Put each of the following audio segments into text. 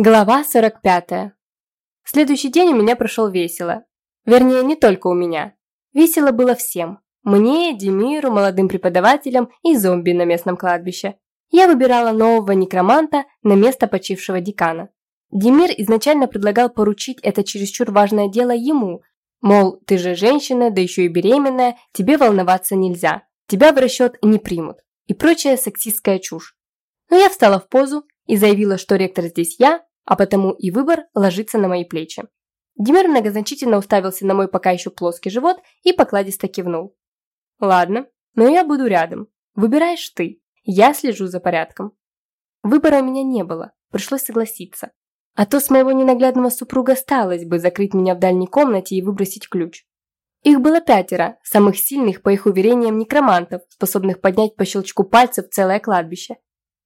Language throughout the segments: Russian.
Глава 45. Следующий день у меня прошел весело. Вернее, не только у меня. Весело было всем. Мне, Демиру, молодым преподавателям и зомби на местном кладбище. Я выбирала нового некроманта на место почившего декана. Демир изначально предлагал поручить это чересчур важное дело ему. Мол, ты же женщина, да еще и беременная, тебе волноваться нельзя. Тебя в расчет не примут. И прочая сексистская чушь. Но я встала в позу и заявила, что ректор здесь я, а потому и выбор ложится на мои плечи. Димер многозначительно уставился на мой пока еще плоский живот и покладисто кивнул. «Ладно, но я буду рядом. Выбираешь ты. Я слежу за порядком». Выбора у меня не было, пришлось согласиться. А то с моего ненаглядного супруга сталось бы закрыть меня в дальней комнате и выбросить ключ. Их было пятеро, самых сильных, по их уверениям, некромантов, способных поднять по щелчку пальцев целое кладбище.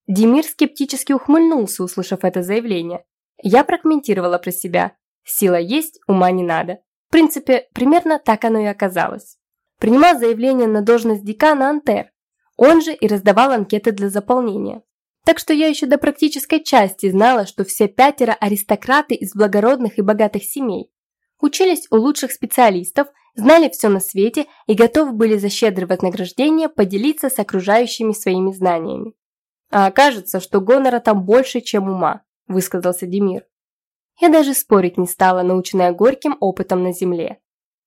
Демир скептически ухмыльнулся, услышав это заявление, я прокомментировала про себя. Сила есть, ума не надо. В принципе, примерно так оно и оказалось. Принимал заявление на должность декана Антер. Он же и раздавал анкеты для заполнения. Так что я еще до практической части знала, что все пятеро аристократы из благородных и богатых семей. Учились у лучших специалистов, знали все на свете и готовы были за щедрое вознаграждение поделиться с окружающими своими знаниями. А окажется, что гонора там больше, чем ума высказался Демир. Я даже спорить не стала, наученная горьким опытом на земле.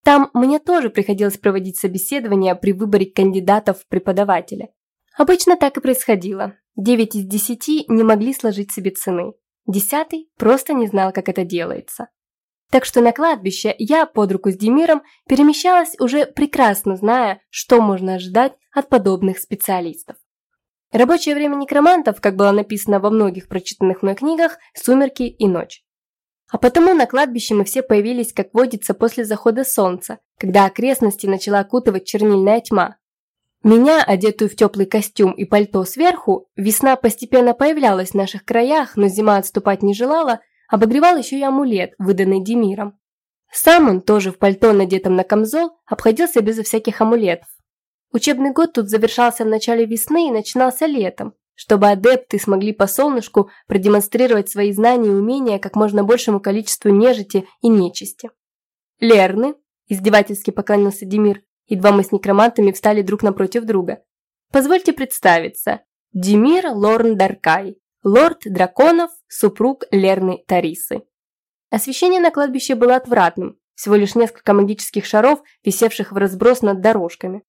Там мне тоже приходилось проводить собеседования при выборе кандидатов в преподавателя. Обычно так и происходило. Девять из десяти не могли сложить себе цены. Десятый просто не знал, как это делается. Так что на кладбище я под руку с Демиром перемещалась уже прекрасно зная, что можно ожидать от подобных специалистов. Рабочее время некромантов, как было написано во многих прочитанных мной книгах, сумерки и ночь. А потому на кладбище мы все появились, как водится, после захода солнца, когда окрестности начала окутывать чернильная тьма. Меня, одетую в теплый костюм и пальто сверху, весна постепенно появлялась в наших краях, но зима отступать не желала, обогревал еще и амулет, выданный Демиром. Сам он, тоже в пальто, надетом на камзол, обходился безо всяких амулетов. Учебный год тут завершался в начале весны и начинался летом, чтобы адепты смогли по солнышку продемонстрировать свои знания и умения как можно большему количеству нежити и нечисти. «Лерны», – издевательски поклонился Демир, едва мы с некромантами встали друг напротив друга. «Позвольте представиться. Демир Лорн Даркай, лорд драконов, супруг Лерны Тарисы». Освещение на кладбище было отвратным, всего лишь несколько магических шаров, висевших в разброс над дорожками.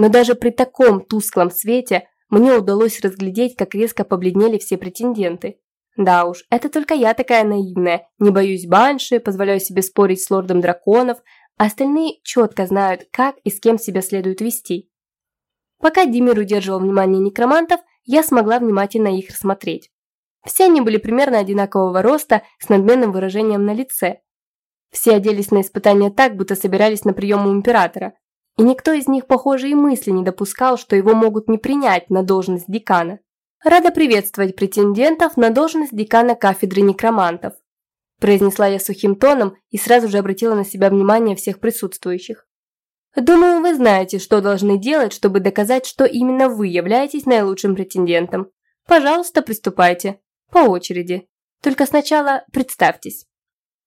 Но даже при таком тусклом свете мне удалось разглядеть, как резко побледнели все претенденты. Да уж, это только я такая наивная, не боюсь банши, позволяю себе спорить с лордом драконов, остальные четко знают, как и с кем себя следует вести. Пока Димир удерживал внимание некромантов, я смогла внимательно их рассмотреть. Все они были примерно одинакового роста, с надменным выражением на лице. Все оделись на испытание так, будто собирались на прием у императора, и никто из них, похоже, и мысли не допускал, что его могут не принять на должность декана. «Рада приветствовать претендентов на должность декана кафедры некромантов», произнесла я сухим тоном и сразу же обратила на себя внимание всех присутствующих. «Думаю, вы знаете, что должны делать, чтобы доказать, что именно вы являетесь наилучшим претендентом. Пожалуйста, приступайте. По очереди. Только сначала представьтесь».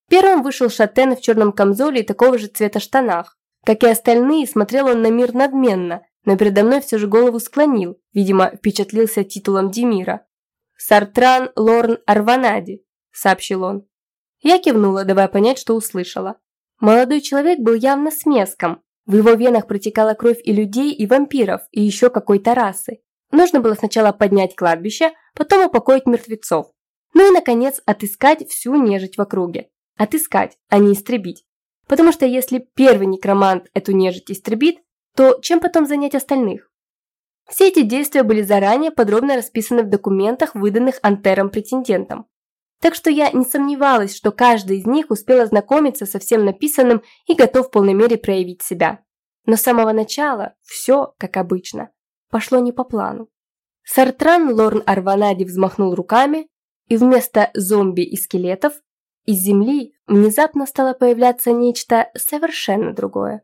Первым вышел шатен в черном камзоле и такого же цвета штанах. Как и остальные, смотрел он на мир надменно, но передо мной все же голову склонил, видимо, впечатлился титулом Демира. «Сартран Лорн Арванади», – сообщил он. Я кивнула, давая понять, что услышала. Молодой человек был явно смеском. В его венах протекала кровь и людей, и вампиров, и еще какой-то расы. Нужно было сначала поднять кладбище, потом упокоить мертвецов. Ну и, наконец, отыскать всю нежить в округе. Отыскать, а не истребить. Потому что если первый некромант эту нежить истребит, то чем потом занять остальных? Все эти действия были заранее подробно расписаны в документах, выданных Антером претендентам. Так что я не сомневалась, что каждый из них успел ознакомиться со всем написанным и готов в полной мере проявить себя. Но с самого начала все, как обычно, пошло не по плану. Сартран Лорн Арванади взмахнул руками, и вместо зомби и скелетов из земли внезапно стало появляться нечто совершенно другое.